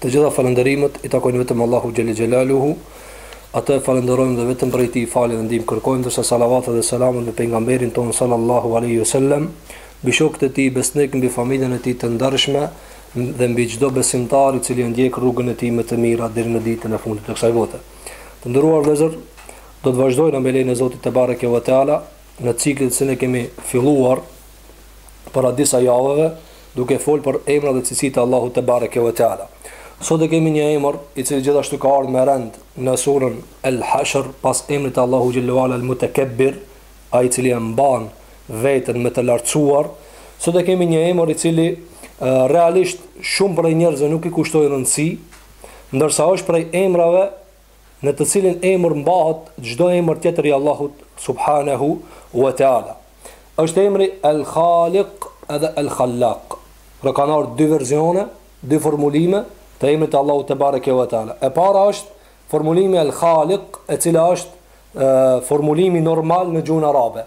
Të gjitha falënderimet i takojnë vetëm Allahut xhelle xhelaluhu, Atë e falënderojmë dhe vetëm prej Tij falje dhe ndihmë kërkojmë, ndërsa salavatet dhe selamet mbi pejgamberin tonë sallallahu alejhi ve sellem, mbi shokët e tij besnikë, mbi familjen e tij të ndershme dhe mbi çdo besimtar i cili e ndjek rrugën e tij me të mira deri në ditën e fundit të kësaj bote. Të nderuar vëllezër, do të vazhdojmë me lejen e Zotit te bareke ve teala në ciklin që ne kemi filluar para disa javëve, duke folë për emrat dhe cilësitë e Allahut te bareke ve teala. Sot e kemi një emër, i cili gjithashtu ka ardhur me rend në surën El-Hashr, pas emrit të Allahu xhelle ue ala El-Mutekebbir, ai i cili e mban veten me të lartësuar. Sot e kemi një emër i cili realisht shumë prej njerëzve nuk i kushtojnë rëndësi, ndërsa është prej emrave në të cilin emër mbahet çdo emër tjetër i Allahut subhanehu ue teala. Është emri El Khalik edhe El Khallak. Pra kanë ardhur dy versione, dy formulime të emrit të Allahut te bareke ue teala. E para është formulimi El Khalik, e cila është formulimi normal në gjuhën arabe.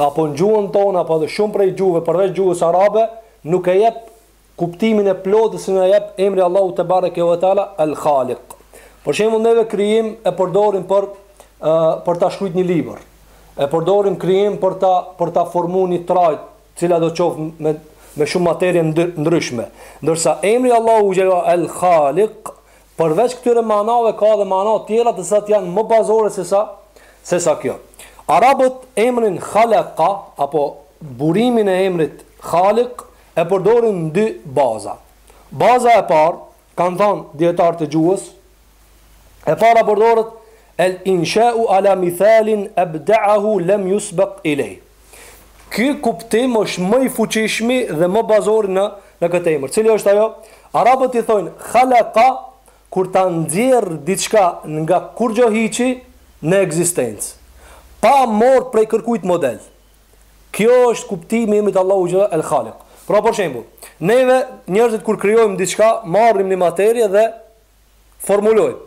apo në gjuhën tonë apo edhe shumë prej gjuhëve përveç gjuhës arabe nuk e jep kuptimin e plotë si na jep emri i Allahut te bareke ve teala El Khaliq. Për shembull neve krijim e përdorim për për ta shkruajt një libër. E përdorim krijim për ta për ta formuar një trajtë, e cila do të qoftë me me shumë materie të ndryshme. Ndërsa emri i Allahut xhelle El Khaliq Përveç këtyre manave ka edhe mana tjera të cilat janë më bazore sesa sesa kjo. Arabët emrin Khalaqa apo burimin e emrit Khaliq e përdorin në dy baza. Baza e parë, kanë thënë dijetarët e gjuhës, e para përdoret El-insha'u ala mithalin ebda'ahu lem yusbaq ilejh. Ky kuptim është më i fuqishmi dhe më bazori në në këtë emër. Cili është ajo? Arabët i thonë khalaqa kur ta nxjerr diçka nga kurgjo hiçi në ekzistencë, pa marrë prej kërkujt model. Kjo është kuptimi i emrit të Allahut xhelle el khaliq. Pra për shembull, neve njerëzit kur krijojmë diçka, marrim një materie dhe formulojmë,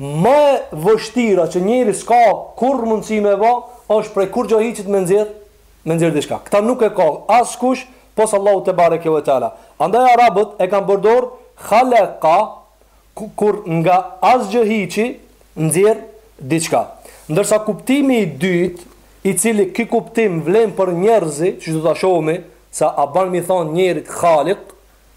më e vështira që njeri s'ka kurrë mundësi me ba, është prej kurrgjo hiçit me nxjerr, me nxjerr diçka. Këta nuk e ka askush pos Allahut te bareke ve teala. Andaj arabët e kanë përdorë khalaqa, ku, kur nga asgjë hiçi nxjerr diçka. Ndërsa kuptimi i dytë, i cili ky kuptim vlen për njerëzi, qysh do ta shohëmi, se a ban mi thanë njerit khaliq,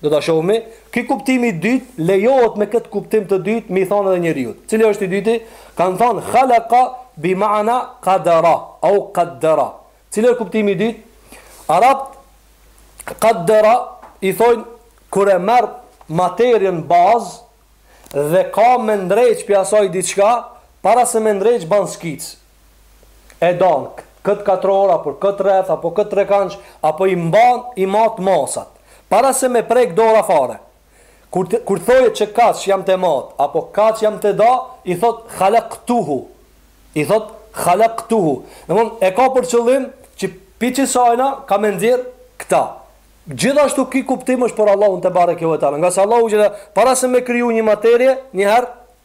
Do ta shohmi, ky kuptimi i dytë lejohet me këtë kuptim të dytë me i thon edhe njeriut. Cili është i dyti? Kan thonë khalaqa bi ma'na qadara au qaddara. Cili është kuptimi i dytë? Arabt qaddara i thonë kur e merr materien bazë dhe ka me ndreq prej asaj diçka, para se me ndreq ban skic. e don këtë katror apo këtë rreth apo këtë trekandsh apo i mban i mat masat para se me prek dora fare kur të kur thoje që kaq jam te mat apo kaq jam te da i thot khalaqtuhu i thot khalaqtuhu domthon e ka për qëllim që pi qesajna ka me nxjerr këta gjithashtu ky kuptim është për Allahun tebareke ve teala ngase Allahu gjithë para se me kriju një materie një herë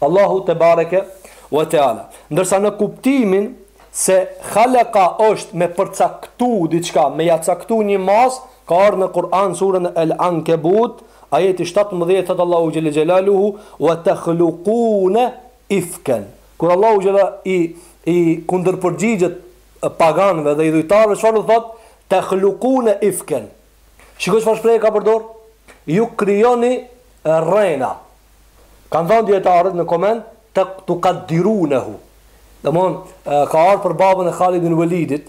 Allahu tebareke ve teala. Ndërsa në kuptimin se khalaqa është me përcaktu diçka, me ja caktu një masë, ka ardhur në Kur'an surën El Ankebut, ajeti shtatëmbëdhjetë thot Allahu xhelle xhelaluhu wa takhluquna ifkan. Kur Allahu xhelle i kundërpërgjigjet paganëve dhe idhujtarëve çfarë u thotë? Takhluquna ifkan. Shiko çfarë shprehje ka përdor? Ju krijoni rrena. Kanë thënë dijetarët në koment të tuqaddirunehu. Domthon ka ardhur për babën e Khalid ibn Walidit,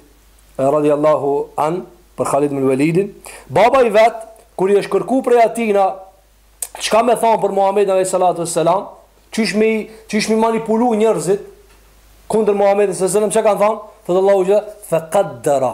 radhiyallahu an, për Khalid ibn Walidin, baba i vet kur i është kërku prej atina çka me thon për Muhamedin alayhi salatu wassalam, qysh me i qysh me i manipulu njerëzit kundër Muhamedit sallallahu alaihi wasallam, çka kanë thënë? Thot Allahu xha, "Faqaddara."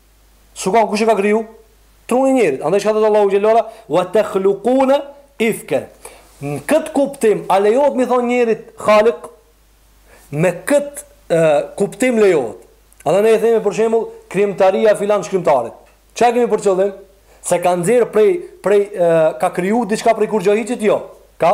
S'u kon. Kush e ka kriju? Truni i njerit. Andaj çka thotë Allahu xhelala, "Wa takhluquna ifkan." Në këtë kuptim a lejohet me i thon njerit Khalik? Me këtë e, kuptim lejohet. Andaj ne i themi për shembull krijimtaria filan shkrimtarit. Çka kemi për qëllim? Se ka nxjerr prej prej e, ka kriju diçka prej kurgjohiçit jo. Ka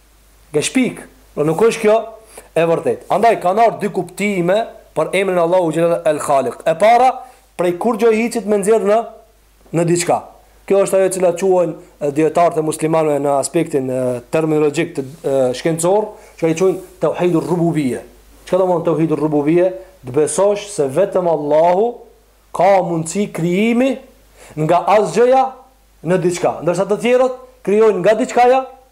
Ke shpik, por nuk është kjo e vërtetë. Andaj kanë ardhur dy kuptime për emrin Allahu xhelal El Khalik. E para, prej kurgjohiçit me nxjerr në në diçka. Kjo është ajo e cila quajnë dijetarët e muslimanëve në aspektin terminologjik të shkencor, çka e quajnë tauhidur rububie. Çka domethonë tauhidur rububie? Të besosh se vetëm Allahu ka mundësi krijimi nga asgjëja në diçka. Ndërsa të tjerët krijojnë nga diçkaja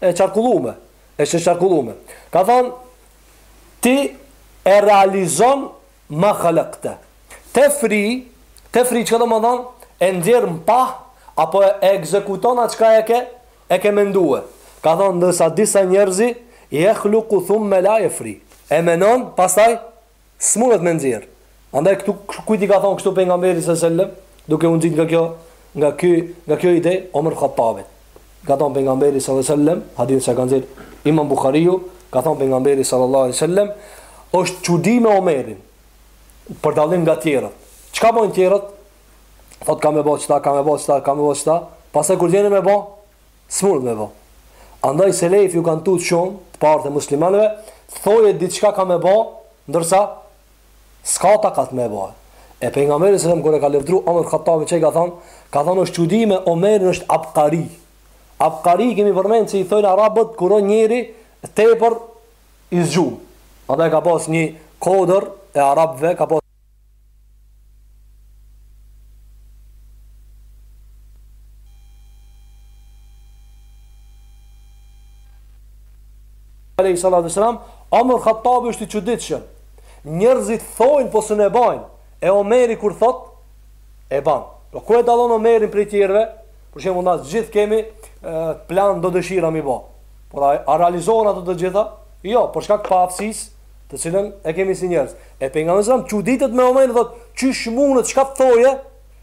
e qarkullume, është qarkullume. Ka thonë, ti e realizon ma khalakte. Tefri, tefri çka domethonë, e nxjerr në pah, apo e ekzekuton atë çka e ke, e ke mendue. Ka thonë, ndërsa disa njerëzi, jekhluku thumme la jefri. E menon, pastaj, S'mundet me nxjerr. Andaj këtu kujt i ka thonë kështu pejgamberi alejhi selam, duke u nxit nga kjo, nga ky, nga kjo ide e Omer Khattabit. Ka thonë pejgamberi alejhi selam, hadith që ka nxjerr Imam Buhariu, ka thonë pejgamberi sallallahu alaihi wasallam, është çudi me Omerin, për dallim nga tjerët. Çka bojnë tjerët? Thotë kam me bë çta, kam me bë çta, kam me bë çta. Pastaj kur vjen me bë, S'munet me bo. Andaj selef ju kanë tutë shumë, të parët e muslimanëve, të thojë diçka kam me bo, ndërsa, s'ka takat me bo. E pejgamberi alejhi selam, kur e ka lëvdu, Omer Khattabin çka i ka thonë, ka thonë është çudi me Omerin, është abkari. Abkari kemi përmend që i thonë arabët, kur o njeri, tepër, i zgjum. Andaj ka pas një kodër e arabëve, ka pas... Aleyhi salatu selam, Omer Khattabi është i çuditshëm. Njerëzit thonë po s'e bajnë. E Omeri kur thot e ban. Po kur e dallon Omerin prej tjerëve? Për shembull, na gjithë kemi e, planet, dëshira mi bë. Por a, a realizohen ato të gjitha? Jo, për shkak të paaftësisë, të cilën e kemi si njerëz. E pejgamberi alejhi selam çuditet me Omerin thotë, "Qysh mundet, çka të thojë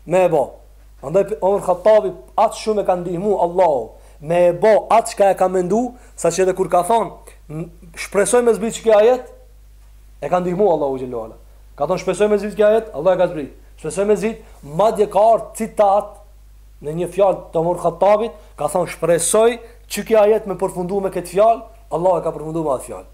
me e bë?" Andaj Omer Khattabi aq shumë e ka ndihmu Allahu me e bë atë çka e ka mendu, saqë edhe kur ka thonë, "Shpresoj me zbrit qiky ajet" e ka ndihmu Allahu xhele ue ala. Ka thonë, "Shpresoj me zbrit qiky ajet" Allah e ka zbrit. Shpresoj me zbrit, madje ka ardhur citat në një fjalë të Omer Khattabit, ka thonë, "Shpresoj qiky ajet me përfundu me këtë fjalë", Allah e ka përfundu me atë fjalë.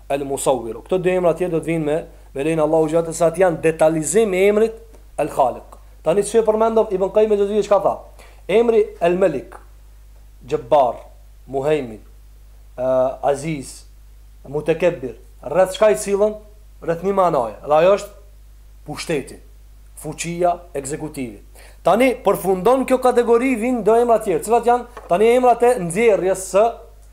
El Musawwiru. Këto dy emra tjerë do të vijnë me me lejen e Allahut xhele shanuhu se ato janë detalizim i emrit El Khaliq. Tani ç'e përmendëm Ibn Qayyim el-Xheuzij çka tha? Emri El Malik, Jabbar, Muhaymin, Aziz, Mutakabbir, rreth çka sillen? Rreth një manaje, dhe ajo është pushteti, fuqia, ekzekutivi. Tani përfundon kjo kategori vijnë do emra tjerë, cilat janë? Tani emrat e nxjerrjes së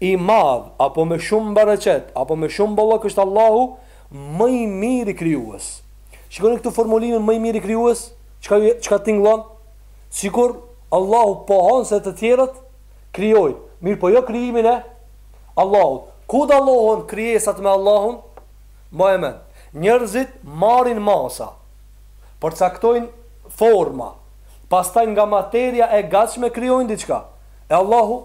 I madh apo me shumë bereqet apo me shumë bollëk është Allahu më i miri krijues. Shikoni këtu formulimin më i miri krijues, çka tingëllon? Sikur Allahu pohon se të tjerët krijojnë, mirëpo jo krijimin e Allahut. Ku dallohen krijesat me Allahun? Mbaje mend, njerëzit marrin masa, përcaktojnë forma, pastaj nga materia e gatshme krijojnë diçka. E Allahu?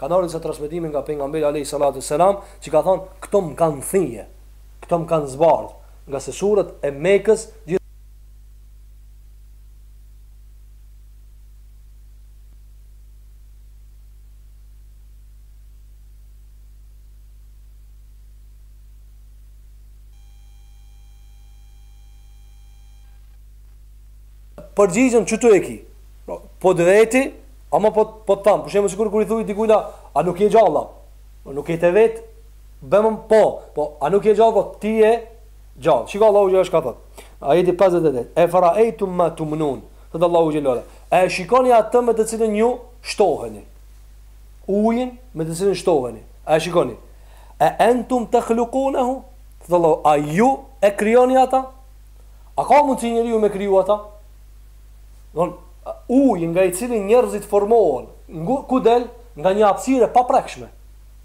Kanë ardhur disa transmetime nga pejgamberi alejhi salatu ves selam që ka thënë, Këto më kanë thije, këto më kanë zbardhë, ngase suret e Mekës, përgjigjen qitu e ki, po dvejti, Ama po po të them, për shembull sikur kur i thuj dikujt a a nuk je gjallë a? Po nuk je te vetë? Bën po, po a nuk je gjallë po ti je gjallë. Shiko Allahu xhel-le çka thot. Ajeti 58. E faraitum ma tumnun. Thot Allahu xhel-le. A e shikoni atë me të cilën ju shtoheni? Ujin me të cilën shtoheni. A e shikoni? E entum tekhlukunehu? Thot Allahu, a ju e krijoni ata? A ka mundësi njeriu me kriju ata? Don uji nga i cili njerëzit formohen, nga, ku del? Nga një hapësirë e paprekshme.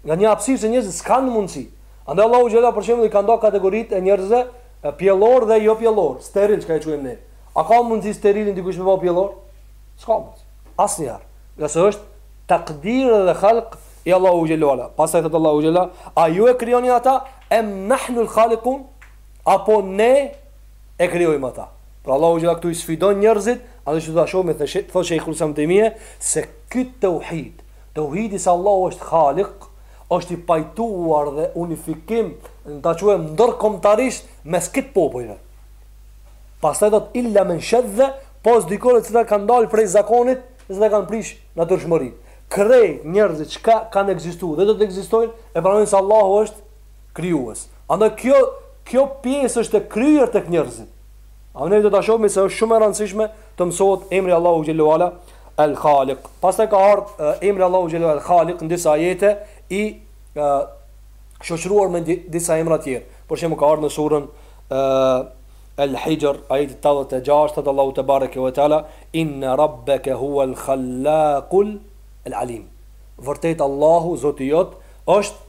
Nga një hapësirë që njerëzit s'kanë mundësi. Andaj Allahu xhel-le për shembull i ka nda kategoritë e njerëzve pjellor dhe jo pjellor, steril çka i quajmë ne. A ka mundësi sterilin dikush me ba pjellor? S'ka mundësi. Asnjëherë. Ngase është takdir dhe khalq i Allahu xhel-le ve ala. Pastaj thotë Allahu xhel-le, a ju e krijoni ata em nahnul khalikun? Apo ne e krijojmë ata. Pra Allahu xhel-le këtu i sfidon njerëzit, atë që do ta shohim të thotë se Sheikhul Islam Ibn Tejmije se ky tauhid, tauhidi se Allahu është Khalik, është i pajtuar dhe unifikim, nëse e quajmë ndërkombëtarisht mes krejt popujve. Pastaj thotë illa men shadha, pos dikujt që kanë dalë prej zakonit, që kanë prish natyrshmërinë. Krejt njerëzit që kanë ekzistuar dhe do të ekzistojnë, e pranojnë se Allahu është krijues. Andaj kjo kjo pjesë është e kryer tek njerëzit. A ne do ta shohim se është shumë e rëndësishme të mësohet emri i Allahut xhel-le ve ala El Khaliq. Pastaj ka ardhur emri i Allahut xhel-le ve ala El Khaliq në disa ajete i shoqëruar me disa emra të tjerë. Për shembull ka ardhur në surën El Hijr ajeti 86 thotë Allahu tebareke ve teala inna rabbeke huwal khallaqul alim. Vërtet Allahu Zoti jot është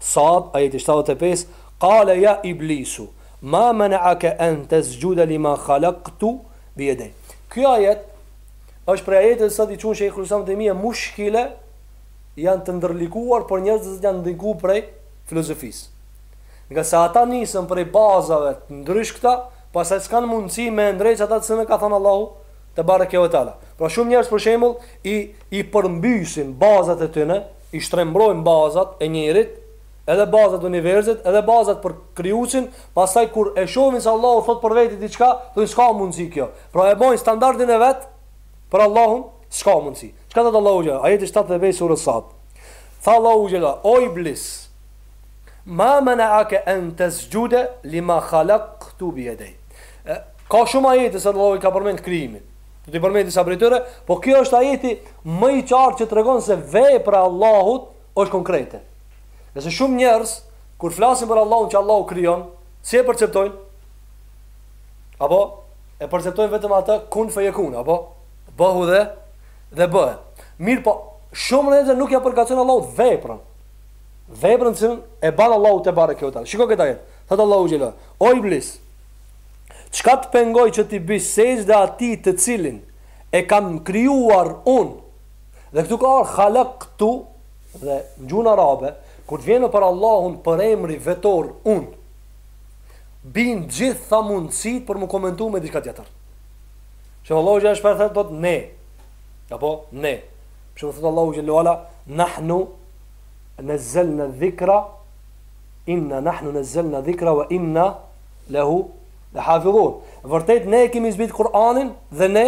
Sad, ajeti shtatëdhjetë e pesë, Qale ja Iblisu, ma mena'ake en tesjude lima khalaqtu bi jedej. Ky ajet është prej ajeteve të cilat i quan Shejhul Islam Ibn Tejmije mushkile, janë të ndërlikuar, për njerëzit të cilët janë ndikuar prej filozofisë. Ngase ata nisen prej bazave të ndryshkta, pastaj s'kanë mundësi me e ndreq ata të cilën ka thënë Allahu tebareke ve teala. Pra shumë njerëz për shembull i i përmbysin bazat e tyre, I shtrembrojnë bazat e njerit edhe bazat e universit edhe bazat për krijuesin pastaj kur e shohin se Allahu thotë për veti diçka thonë s'ka mundësi kjo pra e bojnë standardin e vet për Allahun s'ka mundësi çka thotë Allahu xhela ajeti shtatëdhjetë e pesë sures sad tha Allahu xhela o iblis ma mana'ake an tasjude lima khalaqtu bi yadej ka shumë ajete se Allahu i ka përmend krijimin Do t'i përmend disa prej tyre, po ky është ajeti më i qartë që tregon se vepra e Allahut është konkrete. Se shumë njerëz kur flasin për Allahun që Allahu krijon, si e perceptojnë? Apo e perceptojnë vetëm atë kun fejekun, apo bëhu dhe dhe bëhet. Mirëpo, shumë njerëz nuk ja përkacën Allahut veprën. Veprën që e banë Allahut tebareke ve teala. Shiko këtë ajet. Thotë Allahu xhela. O iblis. Çka të pengoi që t'i bish sexhde atij të cilin e kam krijuar unë? Dhe këtu ka ardhur khalaqtu dhe në gjuhën arabe kur të vjen për Allahun përemri vetor unë bijnë të gjitha mundësitë për m'u komentu me diçka tjetër. Që Allahu xhela shpesh thotë ne. Apo ne. Për shembull thotë Allahu xhela ue ala nahnu nazzalna dhikra inna nahnu nazzalna dhikra wa inna Lehu le hafidhun. Vërtet ne e kemi zbrit Kur'anin dhe ne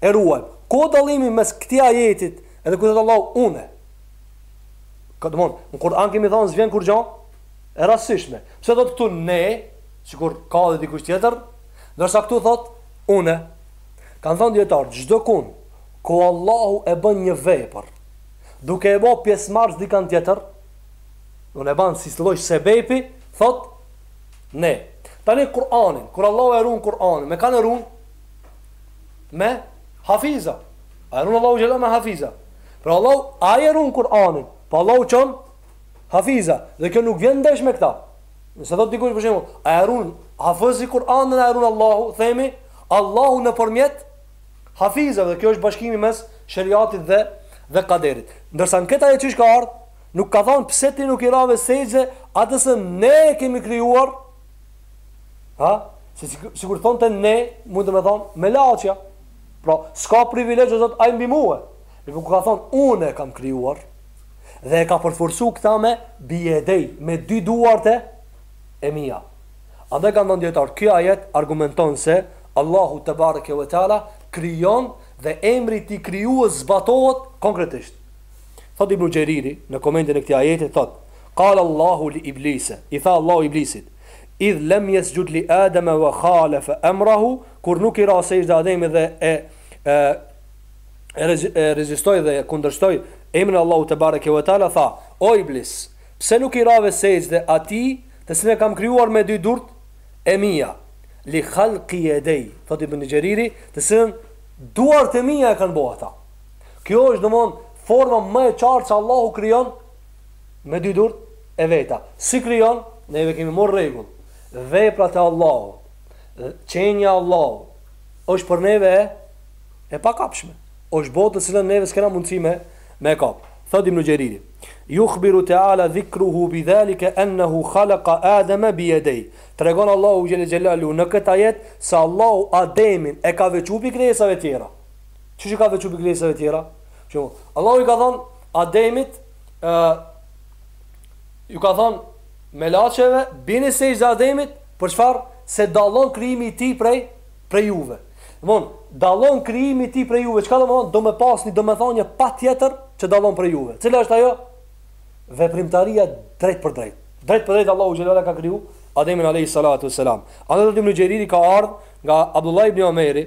e ruajmë. Ku është dallimi mes këtij ajetit edhe kur thotë Allahu unë? Ka të thonë, në Kur'an kemi thënë s'vjen kurgjë e rastësishme. Pse thotë këtu ne, sikur ka edhe dikush tjetër, ndërsa këtu thotë unë. Kanë thënë dijetarët, çdokund ku Allahu e bën një vepër, duke e bë pjesëmarrës dikant tjetër, Edhe e ban si sebep, thot, ne. Tani Kur'anin, kur Allah e runë Kur'anin, me kan e runë? Me hafiza. A e runë Allahu xhela me hafiza. Pra Allahu, a e runë Kur'anin, po pra Allahu çon hafiza. Dhe kjo nuk vjen ndesh me këtë. Nëse thot dikush për shembull, a e runë hafizi Kur'anin, a e runë Allahu, themi, Allahu nëpërmjet hafizave. Dhe kjo është bashkimi mes sheriatit dhe, dhe kaderit. Ndërsa në këtë ajet qysh ka ardhë, Nuk ka thanë pse ti nuk i rave sexhde atij që ne e kemi krijuar, ha? Se sikur të thonte ne, mund të me thonë melaqja. Pra, s'ka privilegj o Zot ai mbi mua. Mirëpo, kur ka thonë unë e kam krijuar dhe e ka përforcu këtë me bi jedej, me dy duart e mia. Andaj kanë thënë dijetarët, ky ajet argumenton se Allahu tebareke ve teala krijon dhe emri i tij krijues zbatohet konkretisht. Thotë Ibnu Xheriri, në komentin e këtij ajetit, thotë, Qala Allahu li Iblise, i tha Allahu Iblisit, Idh lem jesjud li Ademe wa khalefe emrahu, kur nuk i ra sexhde Ademit dhe e e rezistoi dhe e kundërshtoi emrin e Allahut tebareke ve teala tha o iblis pse nuk i rave sexhde atij të cilin e kam krijuar me dy durt e mia li khalqi yadai thot ibn xheriri të cilin duart e mia e kanë bo ata Kjo është domthon forma më e qartë se Allahu krijon me dy durt e veta. Si krijon? Ne e kemi marrë rregull. Veprat e Allahut, qenia e Allahut është për neve e pakapshme. Është botë të cilën neve s'kena mundësi me e kap. Thot Ibn Xheriri, "Yukhbiru ta'ala dhikruhu bi dhalika annahu khalaqa Adama bi yadayhi." Tregon Allahu xhele xhelaluhu në këtë ajet se Allahu Ademin e ka veçuar pi krijesave të tjera. Qysh e ka veçu pi krijesave tjera? Që Allahu i ka thonë Ademit, e, ju ka thonë melaqeve, bini sexhde Ademit, për çfarë se dallon krijimi i tij prej, prej juve. Domethënë, dallon krijimi i tij prej juve, çka do me thonë, do me pas një, do me thonë një patjetër që dallon prej juve. Cila është ajo? Veprimtaria drejtpërdrejt. Drejtpërdrejt Allahu xhele ve ala ka kriju Ademin Alejhi Salatu Selam. Andaj te Ibn Xheriri ka ardhë nga Abdullah ibn Omeri,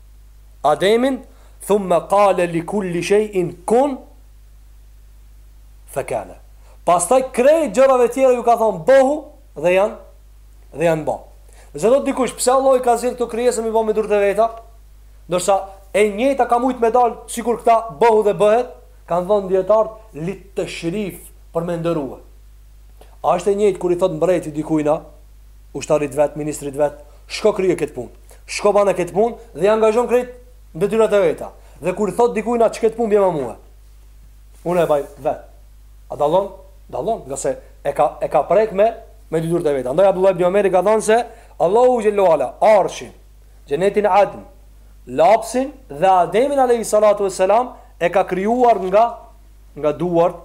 Ademin, thumme kale li kulli shejin kun fe kene. Pastaj krejt gjërave tjera ju ka thonë bëhu dhe janë dhe janë ba. Nëse thotë dikush pse Allahu i ka zgjedh këto krijesa m'i bo me durt e veta, ndërsa e njëta ka mujtë me dalë sikur këta bëhu dhe bëhet, kanë thonë dijetarët lit-teshrif për me nderue. A është e njëjtë kur i thot mbreti dikujna, ushtarit vet, ministrit vet, Shko kryje këtë punë. Shko bane këtë punë dhe i angazhon krejt në detyrat e veta. Dhe kur i thotë dikujna qet punë bjema mua. Unë e baj vet. A dallon? Dallon, ngase e ka e ka prek me me dy durët e veta. Andaj Abdullah ibn Omeri ka thënë se Allahu xhele ve ala arshin, xhenetin adn, lapsin dhe Ademin alayhi salatu wassalam e ka krijuar nga nga duart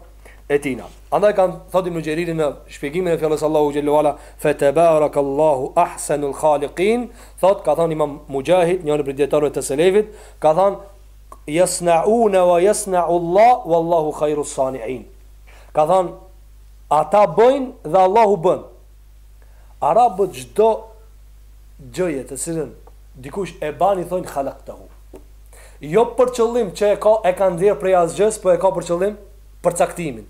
e tina. Andaj ka thotë Ibn Xheriri në shpjegimin e fjalës Allahut xhele ve ala fa tabarakallahu ahsanul khaliqin, thotë ka thënë Imam Mujahid, njëri prej dietarëve të selefit, ka thënë yasnauna wa yasna'u Allah wallahu khairus sani'in. Ka thënë ata bëjnë dhe Allahu bën. Arabët çdo gjëje të cilën dikush e ban i thojnë khalaktehu. Jo për qëllim që e ka e ka nxjerr prej asgjës, po e ka për qëllim përcaktimin,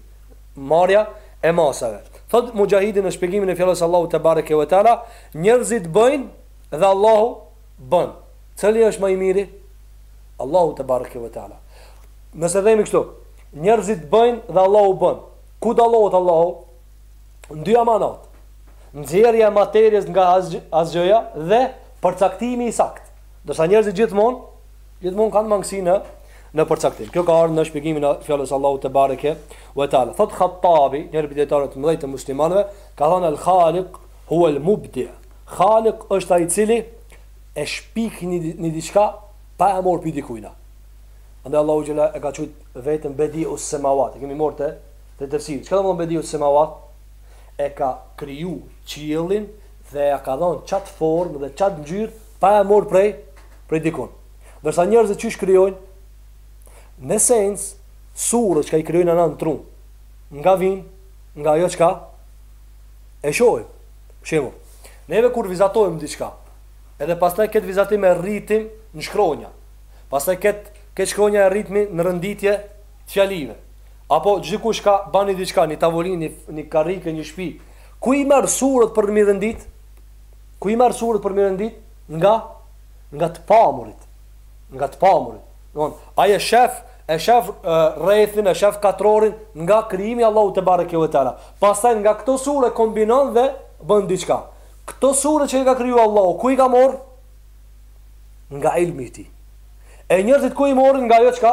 marrja e masave. Thotë Muxhahidi në shpjegimin e fjalës së Allahut te bareke ve teala, njerëzit bëjnë dhe Allahu bën. Cili është ma i miri? Allahu te bareke ve teala. Nëse themi kështu, njerëzit bëjnë dhe Allahu bën. Ku dallohet Allahu? në dy mana, nxjerrja e materies nga asgjëja dhe përcaktimi i saktë. Ndërsa njerëzit gjithmonë gjithmonë kanë mangësi në në përcaktim. Kjo ka ardhur në shpjegimin e fjalës Allahu te bareke ve taala. Thot Khattabi, një prej dijetarëve të mëdhtë të muslimanëve, ka thënë El Khaliq huwa el mubdi. Khaliq është ai i cili e shpik një, një diçka pa e marrë prej dikujna. Andaj Allahu xhela e ka thut vetëm bedi us samawat. Kemi marrë te te dersi. Çka do thotë Bediu Semawat? E ka kriju qiellin dhe ja ka dhënë çat formë dhe çat ngjyrë pa ja marrë prej prej dikujt. Ndërsa njerëzit qysh krijojnë? Në esencë, suret çka i krijojnë ata në tru, nga vijnë? Nga ajo çka e shohim. Për shembull, neve kur vizatojmë diçka, edhe pastaj këtë vizatim e rritim në shkronja. Pastaj këtë këtë shkronja e rritmi në rënditje të fjalive. Apo gjithkush ka ban një diçka, një tavolinë, një, një karrike, një shpi. Ku i merr suret për m'i rendit? Ku i merr suret për m'i rendit? Nga? Nga të pamurit. Nga të pamurit. Dmth ai e shef, e shef rrethin, e shef katrorin, nga krijimi i Allahut te bareke ve teala. Pastaj nga këto sure kombinon dhe bën diçka. Këto sure që i ka kriju Allahu, ku i ka marrë? Nga ilmi i tij. E njerëzit ku i morën nga ajo çka?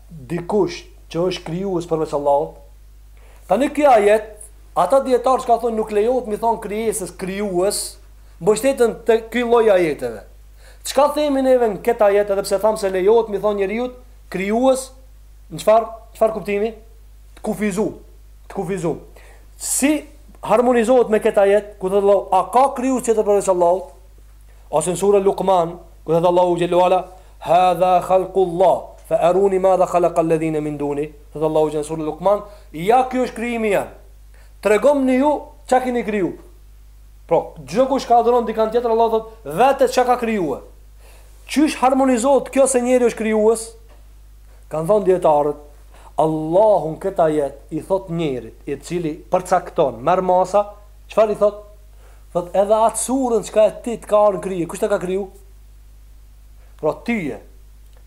dikush që është krijues përveç Allahut? Tani ky ajet, ata dijetarë që kanë thënë nuk lejohet m'i than krijesës krijues, mbështeten te ky lloj ajeteve. Çka themi neve në këtë ajet edhe pse thamë se lejohet m'i than njeriut krijues, në çfarë çfarë kuptimi? Të kufizun, të kufizun. Si harmonizohet me këtë ajet ku thotë Allahu a ka krijues tjetër përveç Allahut? Ose në surën Luqman, ku thotë Allahu xhelalu ala Hadha khalku Allah, fa aruni madha khalaqa alladhina min duni, thotë Allahu xhel në sure Lukman, ja ky është krijimi jem. Tregomni ju çka keni kriju. Pra, çdo kush ka adhuron dikant tjetër, Allahu thotë, vete çka ka krijue. Qysh harmonizohet kjo se njeriu është krijues? Kan thënë dijetarët, Allahu në këtë ajet i thot njerit, i cili përcakton, merr masa, çfarë i thot? Thot edhe atë surën çka e ti të ka ardhur në krye, kush ta ka kriju? Pra ty,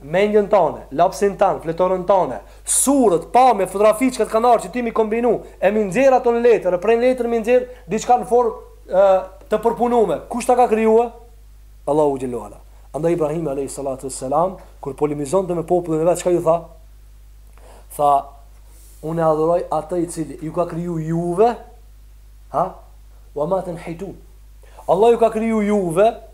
mendjen tane, lapsin tënd, fletoren tane, surët, pamje, fotografi çka të kanë ardhur që ti mi kombinu e mi nxjerr ato në letër, e prej në letër mi nxjerr diçka në formë të përpunuar. Kush ta ka krijuar? Allahu xhelalu ala. Andaj Ibrahim alayhi salatu wassalam kur polemizonte me popullin e vet, çka ju tha? Tha, unë adhuroj atë i cili ju ka kriju juve, ha? Wa ma tanhitun. Allahu ka kriju juve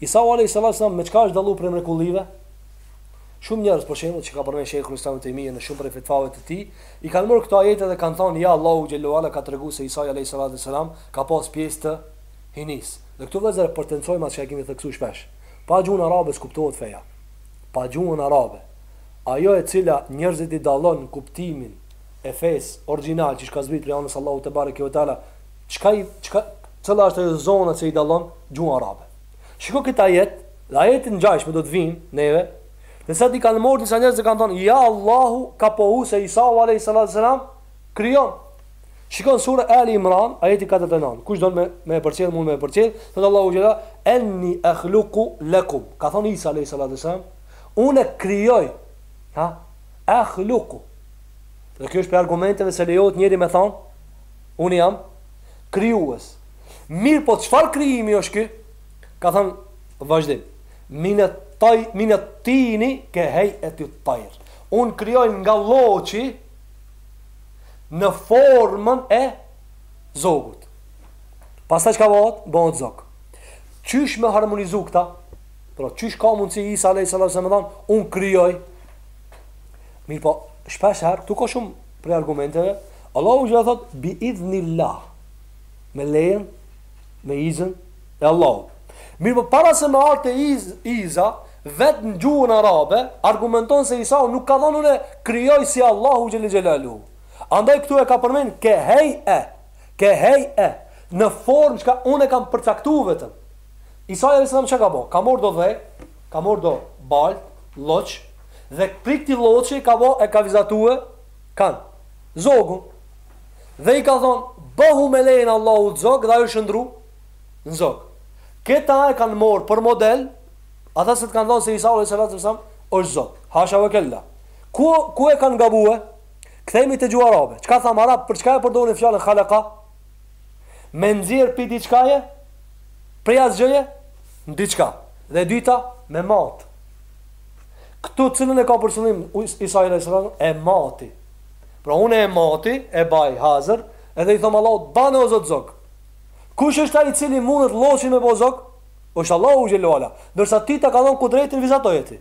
Isau alejhi salatu ves selam me çka është dallu prej mrekullive? Shumë njerëz për shembull që ka përmend Shejhul Islam ibn Taymija në shumë prej fetvave të tij, i kanë marrë këto ajete dhe kanë thënë ja Allahu xhellahu ala ka treguar se Isai alejhi salatu ves selam ka pas pjesë të hyjnisë. Dhe këtu vëllezër e potencojmë atë çka e kemi theksuar shpesh. Pa gjuhën arabe s'kuptohet feja. Pa gjuhën arabe. Ajo e cila njerëzit i dallon kuptimin e fesë origjinal që ka zbrit prej anës Allahut te bareke ve teala Çka, çka, cila është ajo zona që i dallon gjuhën arabe. Shiko këtë ajet, dhe ajet të ngjashme do të vinë neve, dhe sot i kanë morë disa njerëz dhe kanë thonë, ja Allahu ka pohu se Isau alej salat selam, krijon. Shiko në surë Ali Imran, ajeti 49, kush do me, me e përcjellë, mund me e përcjellë, thotë Allahu xhela, enni ekhluku lekum, ka thonë Isa alej salat selam, unë krijoj, ha, ekhluku, dhe kjo është prej argumenteve se lejohet njeri me thonë, Unë jam krijues. Mirëpo çfarë krijimi është ky? Ka thënë vazhdim. Minet taj minet tini kehej'eti tajr. Unë krijoj nga lloçi në formën e zogut. Pastaj çka bëhet? Bëhet zog. Qysh me harmonizu këtë? Pra, qysh ka mundësi Isa a.s. me thanë, unë krijoj. Mirëpo, shpesh herë, këtu ka shumë prej argumenteve, Allahu xhela thot bi idhnillah, me lejen, me iznin e Allahut. Mirëpo para se me ardhë te iz, izni, vetë në gjuhën arabe, argumenton se Isau nuk ka thonë unë krijoj si Allahu xhela xhelalu. Andaj këtu e ka përmen kehej'e, kehej'e, në formë çka unë e kam përcaktu vetëm. Isau alejhi selam çka bo, ka mor do dhe, ka mor do balt, lloç, Dhe prej këtij lloçi ka bo e ka vizatue kan zogun dhe i ka thonë bëhu me lejen e Allahut zog dhe ai u shëndru në zog këtë e kanë morë për model ata dhe kanë thonë se Isa alayhi salatu wasalam është zot hasha wa kella ku ku e kanë gabue kthehemi te gjuha arabe çka thamë arabi për çka e përdorin fjalën khalaqa me nxjerr prej diçkaje prej asgjëje në diçka dhe e dyta me mat Këtu cilën e ka për qëllim Isai alejhi selam? E mati. Pra unë e mati e baj hazër, edhe i thom Allahut bane o Zot zog. Kush është ai i cili mundet lloçin me bo zog? Është Allahu xhel-le ue ala, ndërsa ti ta ka dhënë kudretin vizatoje ti.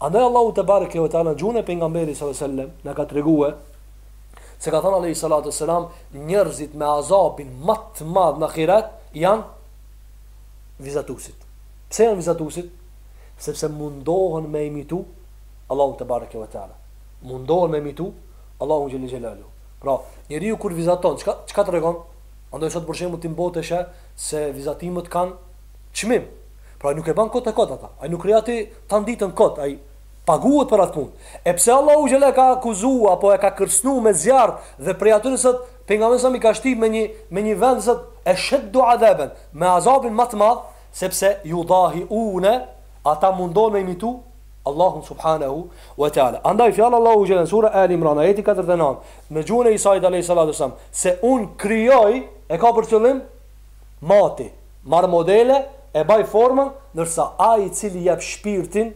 Andaj Allahu te bareke ve teala n'gjuhën e pejgamberit sallallahu alejhi wasallam na ka tregu se ka than alejhi salatu selam njerëzit me azabin më të madh në ahiret janë vizatusit. Pse janë vizatusit? sepse mundohen me imitu Allahun te bareke ve teala. Mundohen me imitu Allahun xhelle xhelaluhu. Pra, njeriu kur vizaton, çka çka tregon? Andaj sot për shembull ti n'botë sheh se vizatimet kanë çmim. Pra nuk e ban kot e kot ata. Ai nuk rri aty tan ditën kot, ai paguhet për atë punë. E pse Allahu xhelle ka akuzu apo e ka kërcnu me zjarr dhe prej atyre pejgamberi sa mi ka shti me një me një vend thot eshedu adhaben, me azabin ma të madh, Sepse judahiune, ata mundohen me imitu, Allahun subhanehu ue teâlâ. Andaj fjala Allahut xhel-le në sure Âli Imran, ajeti katërdhjetë e nëntë, në gjuhën e Isait alejhi salatu ue selam, se Unë krijoj, e ka për qëllim mati, marr modele, e baj formën, ndërsa Ai i Cili jep shpirtin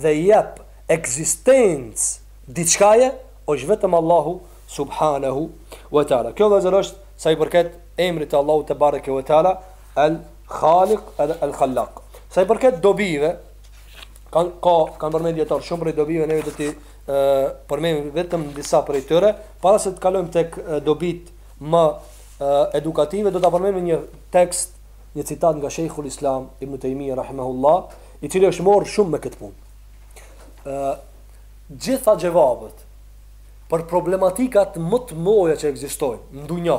dhe i jep ekzistencë diçkaje, është vetëm Allahu subhanehu ue teâlâ. Kjo, vëllezër, është sa i përket emrit të Allahut te bareke ue teâlâ, El Khalik edhe El Khallak. Sa i përket dobive, kanë ka kanë përmend dietar shumë prej dobive ne do të përmendim vetëm disa prej tyre, para se të kalojmë tek dobit më edukative do ta përmendim një tekst, një citat nga Sheikhul Islam Ibn Tejmije rahimahullah, i cili është morë shumë me këtë punë. Gjitha xhevabët për problematikat më të mdhoja që ekzistojnë në dunja,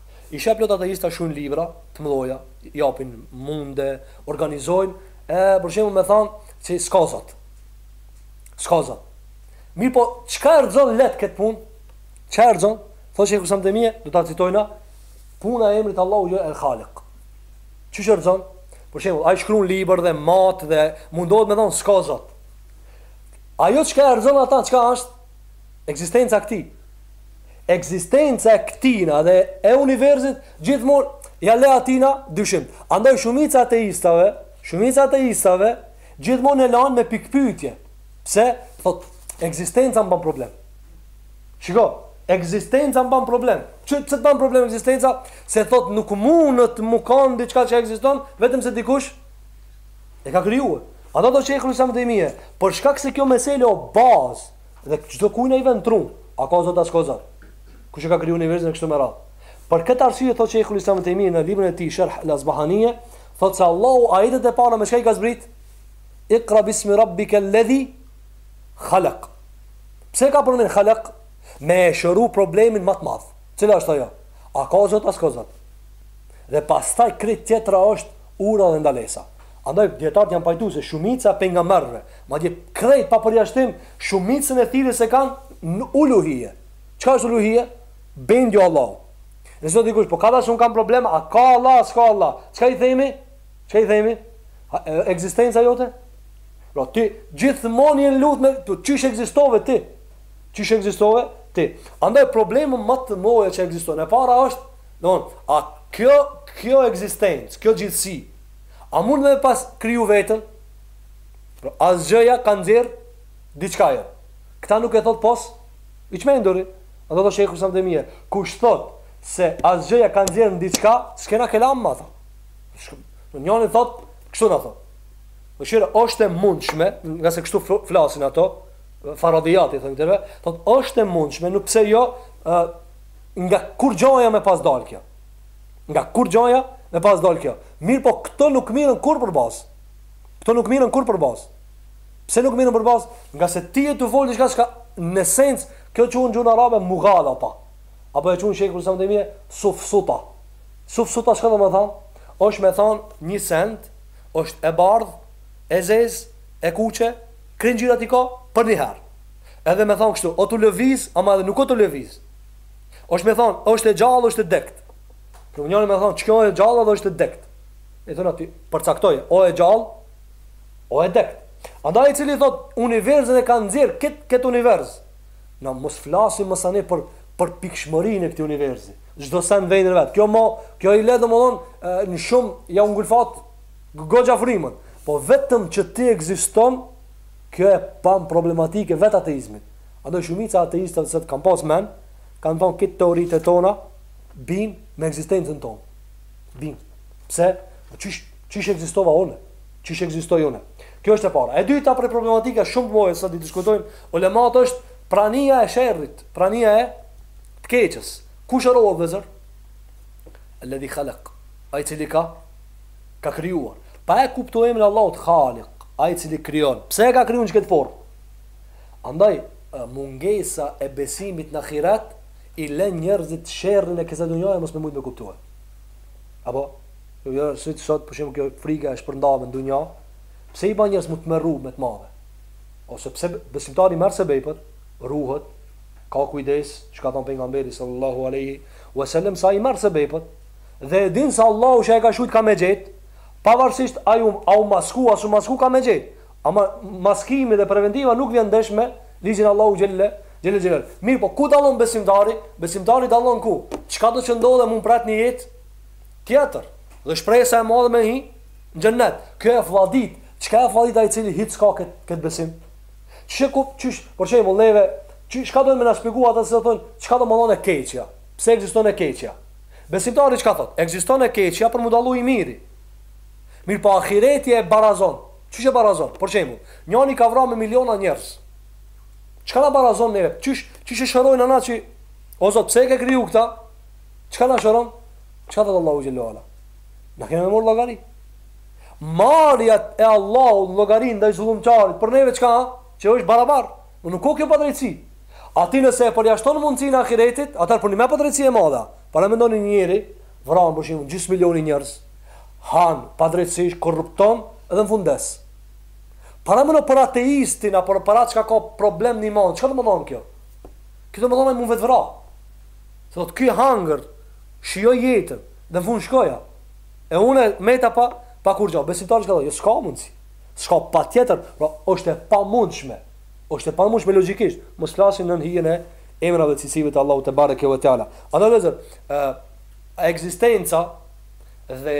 I sheh plot ateista shkrujn libra të mëdhoja japin munde organizojn e për shembull me than se ska zot ska zot mirpo çka e rrxon krejt kët pun ça e rrxon thot shejhul islam tejmije do ta citojna puna e emrit të Allahut jo el khalik qysh e rrxon për shembull ai shkruan libër dhe mat dhe mundohet me than ska zot ajo çka e rrxon ata çka është Ekzistenca e këtij. Ekzistenca e këtina dhe e universit gjithmonë ja le atina dyshim. Andaj shumica ateistave, shumica ateistave gjithmonë e lanë me pikpyetje. Pse? Thot ekzistenca mban problem. Shiko, ekzistenca mban problem. Qysh t'ban problem ekzistenca? Se thot nuk mundet me kanë diçka që ekziston, vetëm se dikush E ka kriju. Andaj thotë Shejhul Islam Tejmije. Për shkak se kjo mesele o bazë, dhe çdokujna i vjen n'trun, a ka zot a s'ka zot. Kush e ka kriju universin e kështu me radhë. Për këtë arsye thotë Shejhul Islam Tejmije në librin e tij Sharh al-Asbahanije, thotë se Allahu ajetet e para me çka i ka zbrit? Iqra bismi rabbika alladhi khalaq. Pse ka përmend khalaq? Me e shëru problemin ma të madh. Cila është ajo? A ka zot a s'ka zot. Dhe pastaj krejt tjetra është urdhra dhe ndalesa. Andaj dijetarët janë pajtu se shumica e pejgamberëve, madje krejt pa përjashtim, shumicën e thirrjes e kanë në uluhije. Çka është uluhije? Bindje Allahut. Nëse thotë dikush, po ka tash un kam problem, a ka Allah, a s'ka Allah? Çka i themi? Çka i themi? A, e, ekzistenca jote? Pra ti gjithmonë je në luftë me ta, çish ekzistove ti. Çish ekzistove ti. Andaj problemi ma të madh që ekziston e para është Domthon, a kjo, kjo ekzistencë, kjo gjithësi, a mund me e pas kriju veten? Pra, asgjëja ka nxjerrë diçka? Jo. Këta nuk e thotë pos i çmenduri. Andaj thotë Shejhul Islam Tejmije, kush thotë se asgjëja ka nxjerrë diçka, s'kena kelam me ata. Një njeri thotë, kështu na thotë. Në shire, është e mundshme, ngase kështu flasin ato, faradijat i thonë këtyre, thotë, është e mundshme, nuk pse jo, nga kurgjoja me pas dalë kjo. Nga kurgjoja me pas dalë kjo. Mirëpo këto nuk mirren kurrë për bazë. Këto nuk mirren kurrë për bazë. Pse nuk mirren për bazë? Ngase ti je tu folë diçka çka nonsens, kjo quhet n'gjuhën arabe mugalata. Apo e quan Shejhul Islam Tejmije, sufsata. Sufsata çka do me thanë? është me thamë një send, është e bardhë, e zezë, e kuqe, Krejt ngjyrat i ka për një herë. Edhe me thanë kështu, o tu lëviz, ama edhe nuk o tu lëviz. Është me thanë, është e gjallë, është e dekt. Një njeri me thanë, ç'kjo e gjallë edhe është e dekt. I thonë atij, përcaktoje, o e gjallë, o e dekt. Andaj ai i cili thotë, universin e ka nxjerrë këtë këtë univers. Na mos flasim masanej për përpikshmërinë e këtij universi. Çdo send n'vend t'vet. Kjo mo, kjo i le domethënë më shumë ja u ngulfat Goxha frymën, po vetëm që ti ekziston kjo e pamë problematike vetë ateizmit. Andaj shumica e ateistëve të cilët kanë pas mend, kanë thonë këto teoritë tona bijnë me ekzistencën tonë. Bijnë. Pse? Po qysh, qysh ekzistova unë? Qysh ekzistoj unë? Kjo është e para. E dyta prej problematika shumë të mëdha sa i diskutojnë ulemat është prania e sherrit, prania e të keqës. Kush o Rabb, vllezër? Alladhi khalaq. Ai i cili ka Ka krijuar. Pa e kuptu emrin e Allahut Khalik, Ai i cili krijon. Pse e ka kriju në këtë formë? Andaj, mungesa e besimit në ahiret i len njerëzit sherrin e kësaj dunjaje mos me mujt me kuptue. Apo, jo siç sot për shembull kjo frika e shpërndame në dunja, pse i ban njerëzt m'u tmerru me të madhe? Ose pse besimtari i merr sebepet, ruhet, ka kujdes, ç'ka thanë pejgamberi sallallahu alejhi wesellem se ai merr sebepet, Dhe e din se Allahu çka e ka shkrujt ka me gjet, pavarësisht a u masku a s'u masku ka me gjet. Ama maskimi dhe preventiva nuk vjen ndesh me ligjin e Allahut xhelle xhelaluhu. Mirëpo ku dallon besimtari? Besimtari dallon ku? Çkado që ndodh, e mu më pret një jetë tjetër. Dhe shpresa e madhe me hi në xhennet. Kjo e fladit. Çka e fladit ai i cili hiç s'ka kët, kët besim? Qe ku qysh, për shembull neve, çka do të na shpjegojnë ata se thonë, çka do të më thonë e keqja? Pse ekziston e keqja? Besimtari çka thotë? Ekziston e keqja për m'u dallu i miri. Mirpo ahireti e barazon. Qysh e barazon? Për shembull, njani ka vra me miliona njerëz. Çka na barazon neve? Qysh, qysh e shërojmë anën që o Zot, pse e ke kriju këta? Çka na shëron? Çka thotë Allahu xhelle ve ala? Na kem me marrë llogari. Marrja e Allahut llogari ndaj zullumtarit për neve çka? Qe, është barabar. O nuk ka kjo padrejtësi. Ti nëse e përjashton mundësinë e Ahiretit, atëherë po rrin me padrejtësi e madhe. Paramendoni një njeri, vran për shembull gjysmë milioni njerëz, han padrejtësisht, korrupton dhe në fund vdes. Paramendo për ateistin apo për atë që ka problem në iman, çka do të thonë kjo? Kjo do të thonë ai mun vetëvra. Se thotë ky hangër, shijoi jetën, dhe në fund shkoi. E unë meta pa, pa kurrgjë. Besimtari çka thotë, jo s'ka mundësi. S'ka patjetër, pra është e pamundshme. Është e pamundshme logjikisht, mos flasim nën hijen e emrave dhe cilësive të Allahut tebareke ve teala. Andaj vëllezër, ë ekzistenca dhe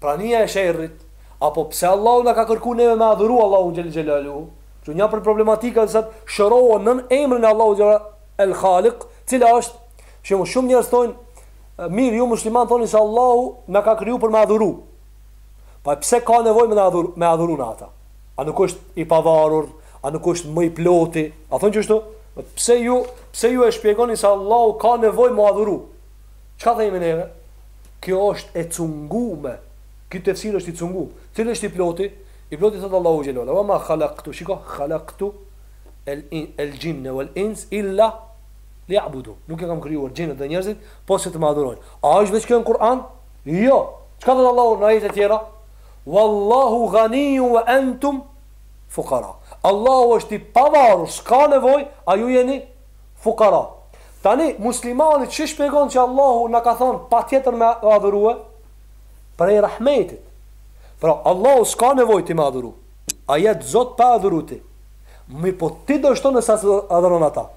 prania e sherrit, apo pse Allahu na ka kërkuar neve me adhuru Allahun xhelle xhelaluhu, që një prej problematikave që shërohen nën emrin e Allahut xhelle el Khalik, cila është shumë shumë njerëz thonë mirë ju muslimanët thoni se Allahu na ka kriju për me adhuru. Po pse ka nevojë me adhuru, me adhuru na atë? A nuk është i pavarur? A nuk është më i ploti? A thonë kështu? Pse ju, pse ju e shpjegoni se Allahu ka nevojë me adhuru? Çka themi neve? Kjo është e cungume. Ky tefsir është i cungum. Cili është i ploti? I ploti thotë Allahu xhelal. Wa ma khalaqtu, shiko, khalaqtu el, el jinne wal ins illa li ja'budun. Nuk e kam krijuar xhinët dhe njerëzit, pos se të më adhurojnë. A është veç kjo në Kur'an? Jo. Çka thotë Allahu në ajete tjera? Wallahu ghaniyyun wa antum fuqara. Allahu është i pavarur, s'ka nevojë, a ju jeni fukara. Tani, muslimani që shpjegon që Allahu na ka thonë patjetër me e adhurue? Prej rahmetit. Pra, Allahu s'ka nevojë ti me e adhuru. Ai jet Zot pa adhuru ti. Mirëpo ti dështon nëse s'e adhuron ata.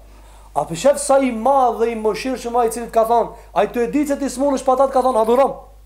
A po e sheh sa i madh dhe i mëshirshëm ai i cili t'ka thonë, ai tuj e ditë se ti s'munesh pa ta, të ka thonë adhurom.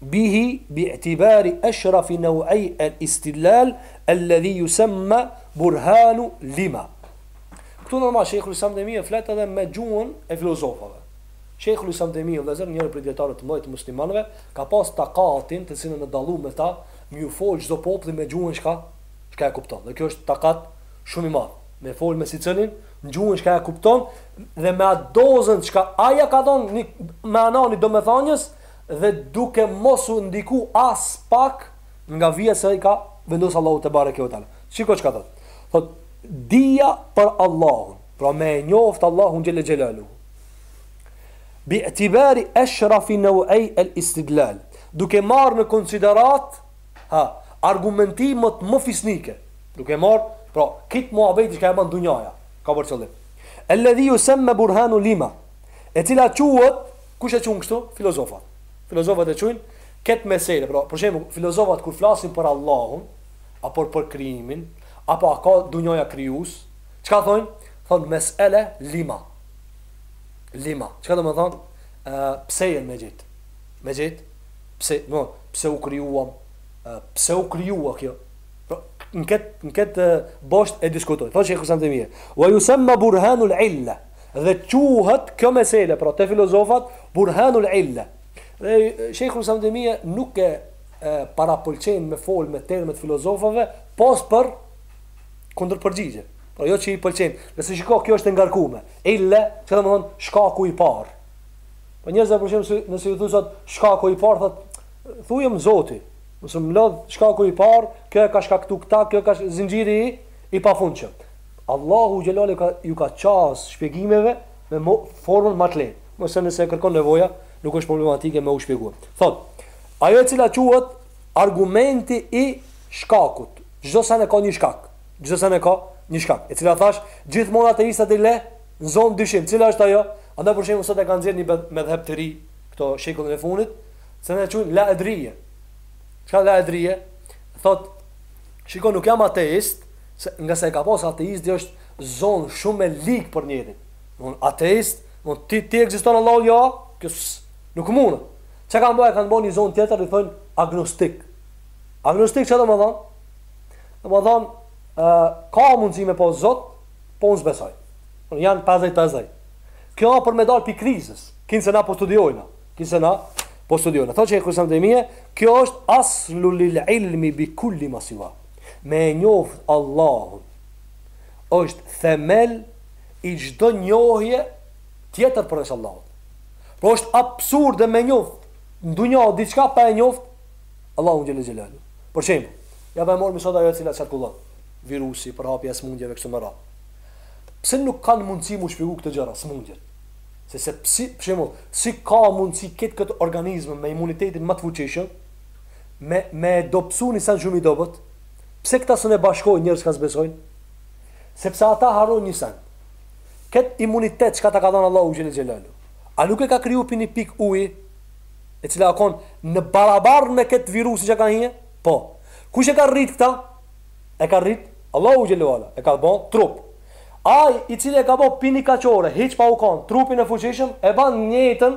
bihi bi'tibari eshrafi nau'ij el-istidlal elledhi yusemma burhanu lima. Këtu normal Shejhul Islam Tejmije flet edhe me gjuhën e filozofëve. Shejhul Islam Tejmije, vëllezër, njëri prej dijetarëve të mëdhenj të muslimanëve, ka pas takatin, të cilin e dallu me ta, me ju fol çdo populli me gjuhën çka çka e kupton. Dhe kjo është takat shumë i madh. Me fol me secilin në gjuhën çka e kupton dhe me atë dozën çka ai ja ka dhënë me anani domethënëse, dhe duke mos u ndiku aspak nga vija që ka vendos Allahu te bareke ve teala. Shiko çka thot. Thot dija për Allahun, pra me e njoft Allahun xhelle xhelaluhu. Bi i'tibari ashrafi naw'i al-istidlal. Duke marr në konsiderat, ha, argumentimet më fisnike. Duke marr, pra, këtë mënyrë që ka bën dunjaja, ka për qëllim. Alladhi yusamma burhanu lima. E cila quhet Kush e qun kështu? Filozofat. Filozofat e qujnë këtë meselë. Pra, për shembull, filozofat kur flasin për Allahun, apo për krijimin, apo a ka dunjaja krijues, çka thonë? Thonë mesele lima. Lima. Çka domethënë? Ë, pse jemi gjithë? Me gjithë? Pse, do pse u krijuam? Pse u krijua kjo? Pra, në këtë në këtë bosht e diskutojnë. Thotë Sheikhul Islam Tejmije, "Wa yusamma burhanul illa." Dhe quhet kjo mesele, pra te filozofat, burhanul ille. Dhe Shejhul Islam Tejmije nuk e, e parapëlqen me fol me termet filozofëve, pos për kundërpërgjigje. Pra jo që i pëlqen. Se shiko, kjo është e ngarkume. Ille, që domethënë, shkaku i parë. Po njerëzve për shembull nëse ju thojsh shkaku i parë thot thujëm Zoti. Mos më lodh shkaku i parë, kjo e ka shkaktuar këta, kjo ka zinxhiri i pafundshëm. Allahu xhelalu iu ka qas shpjegimeve me mo, formën më të lehtë. Mirëpo nëse e kërkon nevoja, nuk është problematike me u shpjegu. Thotë, ajo e cila quhet argumenti i shkakut. Çdo send e ka një shkak. Çdo send e ka një shkak. E cila thash, gjithmonë ateistat i le në zonë dyshimi. Cila është ajo? Ata për shembull sot e kanë nxjerrë një medhheb të ri këtë shekullin e fundit, se ne e quajmë la edrije. Çka la edrije? Thotë, shikoj nuk jam ateist, Se nga sa e ka pas ateisti është zor shumë e ligë për njerin. Domthon ateist, domthon ti s'ekziston Allahu jo, kjo nuk mundet. Çka kanë bërë, kanë bërë një zonë tjetër i thonë agnostik. Agnostik çfarë domthon? Domthon ë uh, ka mundësi me pas Zot, po unë s'besoj. Unë jam 50-50. Kjo për me dalë prej krizës, kinse na po studiojna, kinse na po studiojna. Tha Shejhul Islam Tejmije, kjo është aslu lil ilmi bi kulli ma siva. me e njoftë Allahun është themel i çdo njohje tjetër përveç Allahut. Pra është absurde me njoft në dunja diçka pa e njoft Allahun Xhele Xhelaluhu. Për shembull, ja po e marrim sot ajo e cila qarkullon, virusi, përhapja e smundjeve kështu me radhë. Pse nuk kanë mundësi mu shpjegu këtë gjëra, smundjet? Se se psi, për shembull, si ka mundësi ket këtë organizëm me imunitetin më të fuqishëm, Me me e dobësu ni sen shumë i dobët pse këta s'un e bashkojnë njerëz çka s'besojnë sepse ata harrojnë ni sen kët imunitet çka ta ka dhënë Allahu xhele xhelaluhu a nuk e ka kriju pi një pik uji e cila ka kon e barabartë me kët virusin që ka hi po kush e ka rrit këta e ka rrit Allahu xhele xhelaluhu e ka bë trup ai i cili e ka bë pi ni kaçore hiç pa u kon trupin e fuqishëm e ban njëjtën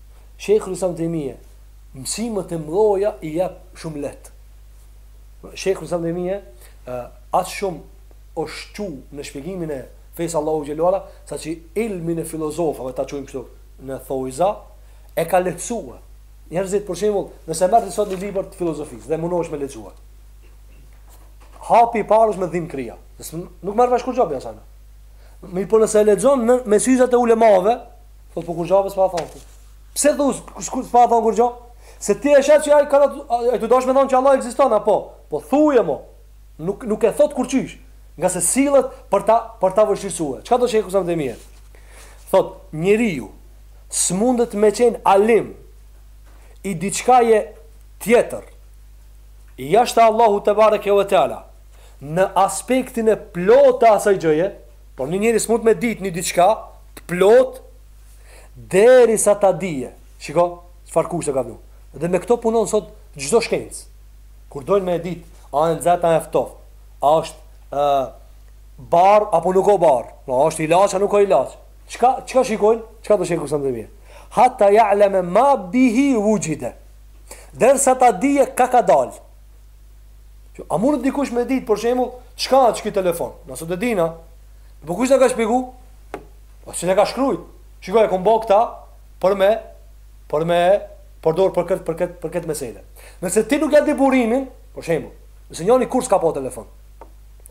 Shejhul Islam Tejmije mësime të mëdha i jep shumë lehtë. Shejhul Islam Tejmije asht shumë i shqum në shpjegimin e fesë Allahut xhele ve ala, saqë ilmin e filozofëve ta qujmë kështu në thojza e ka lehtësuar. Njerëzit për shembull, nëse merr sot një libër të filozofisë dhe mundohesh me lexuar. Hapi i parë është me dhimb kryja. Nuk merr vesh kurgjo pi saj. Mirëpo nëse e lexon me syzat e ulemave, Po po kurgja be s'po thonë. Pse thu s'po thonë kurgjë? Se ti e sheh që ai ka ai të dosh me thonë që Allah ekziston apo? Po thuje mo. Nuk nuk e thot kurqysh. Nga se sillet për ta për ta vështirësuar. Çka thotë Shejhul Islam Tejmije? Thot njeriu s'mundet me qenë alim i diçkaje tjetër jashtë Allahut tebareke ve teala në aspektin e plotë të asaj gjëje, Por një njeri s'mund me ditë një diçka të plotë derisa ta dijë. Shiko, çfarë kushte ka vënë. Dhe me këto punon sot çdo shkencë. Kur dojnë me e ditë, a e nxehtë a e ftohtë, a është ë bardhë apo nuk o bardhë, a është ilaç a nuk o ilaç. Çka çka shikojnë? Çka thotë Shejhul Islam Tejmije. Hatta ya'lama ma bihi wujida. Derisa ta dijë ka ka dalë. A mund dikush me ditë për shembull çka është ky telefon? Nëse e dina, po kush na ka shpjegu? Po si na ka shkruajt? Shiko e kom bo këta për me për me përdor për këtë për këtë për këtë meselë. Nëse ti nuk ja di burimin, për shembull, nëse njëri kurrë s'ka pa telefon.